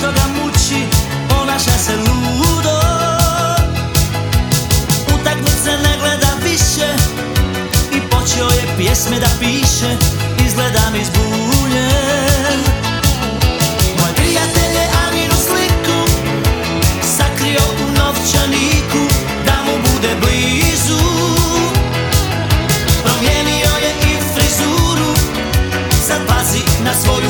umjesto da muči ponaša se ludo. Se ne gleda više i počeo je pjesme da piše Izgledam izbunjen Moj prijatelj je Aninu sliku sakrio u novčaniku da mu bude blizu. Promijenio je i frizuru sad na svoju